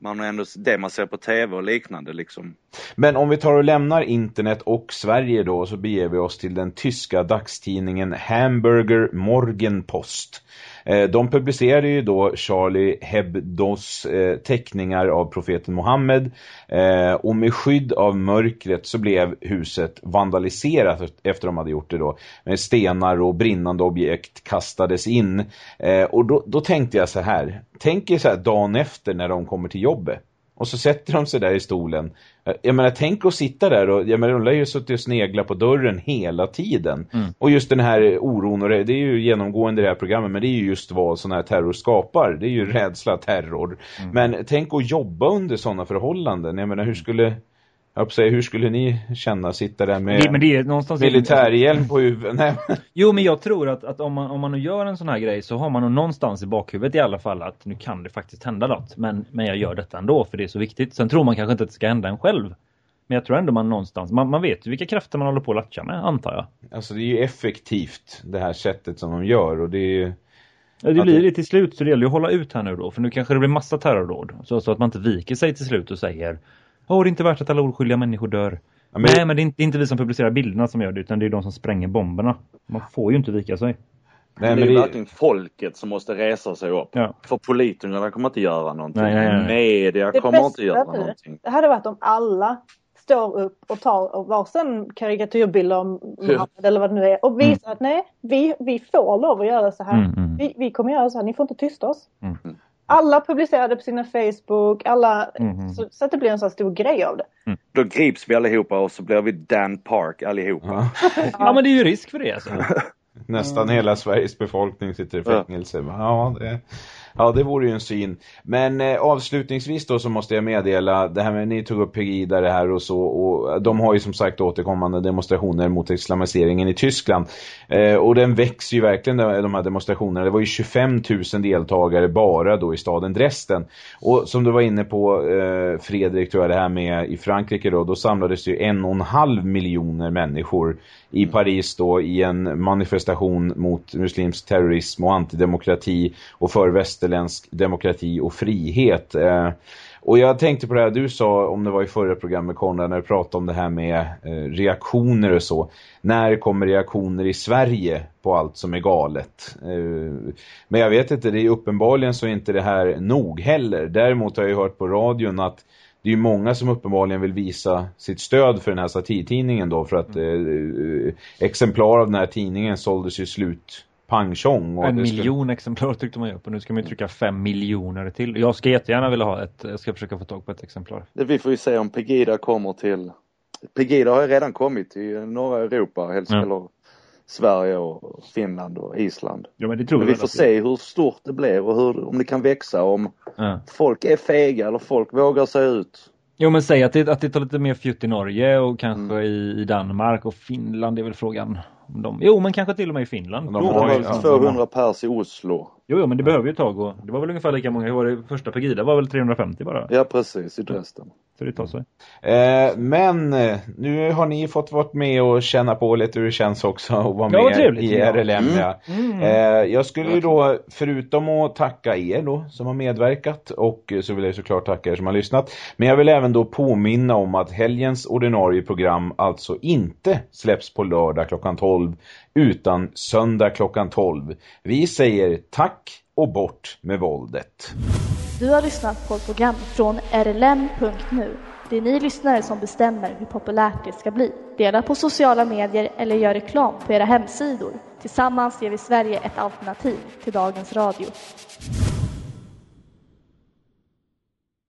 man har ändå det man ser på tv och liknande liksom. Men om vi tar och lämnar internet och Sverige då så beger vi oss till den tyska dagstidningen Hamburger Morgenpost. Eh, de publicerade ju då Charlie Hebdos eh, teckningar av profeten Mohammed eh, och med skydd av mörkret så blev huset vandaliserat efter de hade gjort det då. Med stenar och brinnande objekt kastades in. Och då, då tänkte jag så här, tänk er så här dagen efter när de kommer till jobbet. Och så sätter de sig där i stolen. Jag menar, tänk att sitta där och, jag menar, de lär ju suttit och snegla på dörren hela tiden. Och just den här oron och det, det är ju genomgående i det här programmet, men det är ju just vad sån här terror skapar. Det är ju rädsla, terror. Men tänk att jobba under sådana förhållanden. Jag menar, hur skulle, jag säga, hur skulle ni känna sitta där med det, men det är någonstans... militärhjälm på huvudet? [laughs] Jo, men jag tror att, att om, man, om man nu gör en sån här grej så har man nog någonstans i bakhuvudet i alla fall att nu kan det faktiskt hända något. Men, men jag gör detta ändå för det är så viktigt. Sen tror man kanske inte att det ska hända en själv. Men jag tror ändå man någonstans, man, man vet ju vilka krafter man håller på att latcha med, antar jag. alltså det är ju effektivt det här sättet som de gör och det är ju... Ja, det blir det till slut så det gäller ju att hålla ut här nu då. För nu kanske det blir massa terrordåd. Så, så att man inte viker sig till slut och säger Åh, det är inte värt att alla oskyldiga människor dör. Ja, men- Nej, men det är, inte, det är inte vi som publicerar bilderna som gör det, utan det är de som spränger bomberna. Man får ju inte vika sig. Nej, det är men det, verkligen folket som måste resa sig upp. Ja. För politikerna kommer inte göra någonting. Nej, nej, nej. Media Det kommer inte göra nu, någonting. det hade varit om alla står upp och tar och varsin karikatyrbild om Mohammed eller vad det nu är och visar att nej, vi, vi får lov att göra så här. Mm, mm. Vi, vi kommer göra så här, ni får inte tysta oss. Mm. Alla publicerade på sina Facebook, alla, Mm. så, så att det blir en sån stor grej av det. Då grips vi allihopa och så blir vi Dan Park allihopa. ja. [laughs] Ja, men det är ju risk för det alltså. [laughs] Nästan hela Sveriges befolkning sitter i Ja. fängelse. Ja, det, ja, det vore ju en syn. Men eh, avslutningsvis då så måste jag meddela, det här med, ni tog upp Pegida det här och så, och de har ju som sagt återkommande demonstrationer mot islamiseringen i Tyskland. Eh, och den växer ju verkligen de här demonstrationerna. Det var ju 25 000 deltagare bara då i staden Dresden. Och som du var inne på eh, Fredrik tror jag det här med i Frankrike då, då samlades ju en och en halv miljoner människor i Paris då i en manifestation mot muslimsk terrorism och antidemokrati och för västerländsk demokrati och frihet. Eh, och jag tänkte på det här du sa, om det var i förra programmet Konrad, när du pratade om det här med eh, reaktioner och så. När kommer reaktioner i Sverige på allt som är galet? Eh, men jag vet inte, det är uppenbarligen så är inte det här nog heller. Däremot har jag ju hört på radion att det är många som uppenbarligen vill visa sitt stöd för den här satirtidningen då för att mm. eh, exemplar av den här tidningen såldes ju slut pang tjong. En miljon skulle... exemplar tyckte man ju upp och nu ska man ju trycka fem miljoner till. Jag ska jättegärna vilja ha ett, jag ska försöka få tag på ett exemplar. Vi får ju se om Pegida kommer till, Pegida har ju redan kommit till norra Europa, helst ja. eller Sverige och Finland och Island. Ja, men det tror men vi får se hur stort det blir och hur, om det kan växa, om ja. folk är fega eller folk vågar sig ut. Jo men säg att det, att det tar lite mer fjutt i Norge och kanske mm. i, i Danmark och Finland är väl frågan. De, jo, men kanske till och med i Finland. De har ju 200 pers i Oslo. Jo, jo, men det behöver ju ett tag. Och det var väl ungefär lika många. Var det första Pegida var väl 350 bara? Ja, precis. I Dresden. Så det tar sig. Eh, men eh, nu har ni fått vara med och känna på lite hur det känns också att vara med trevligt, i RLM. Mm. Ja. Mm. Eh, jag skulle ju då, förutom att tacka er då som har medverkat och så vill jag såklart tacka er som har lyssnat. Men jag vill även då påminna om att helgens ordinarie program alltså inte släpps på lördag klockan 12 utan söndag klockan 12. Vi säger tack och bort med våldet. Du har lyssnat på ett program från rlm.nu. Det är ni lyssnare som bestämmer hur populärt det ska bli. Dela på sociala medier eller gör reklam på era hemsidor. Tillsammans ger vi Sverige ett alternativ till dagens radio.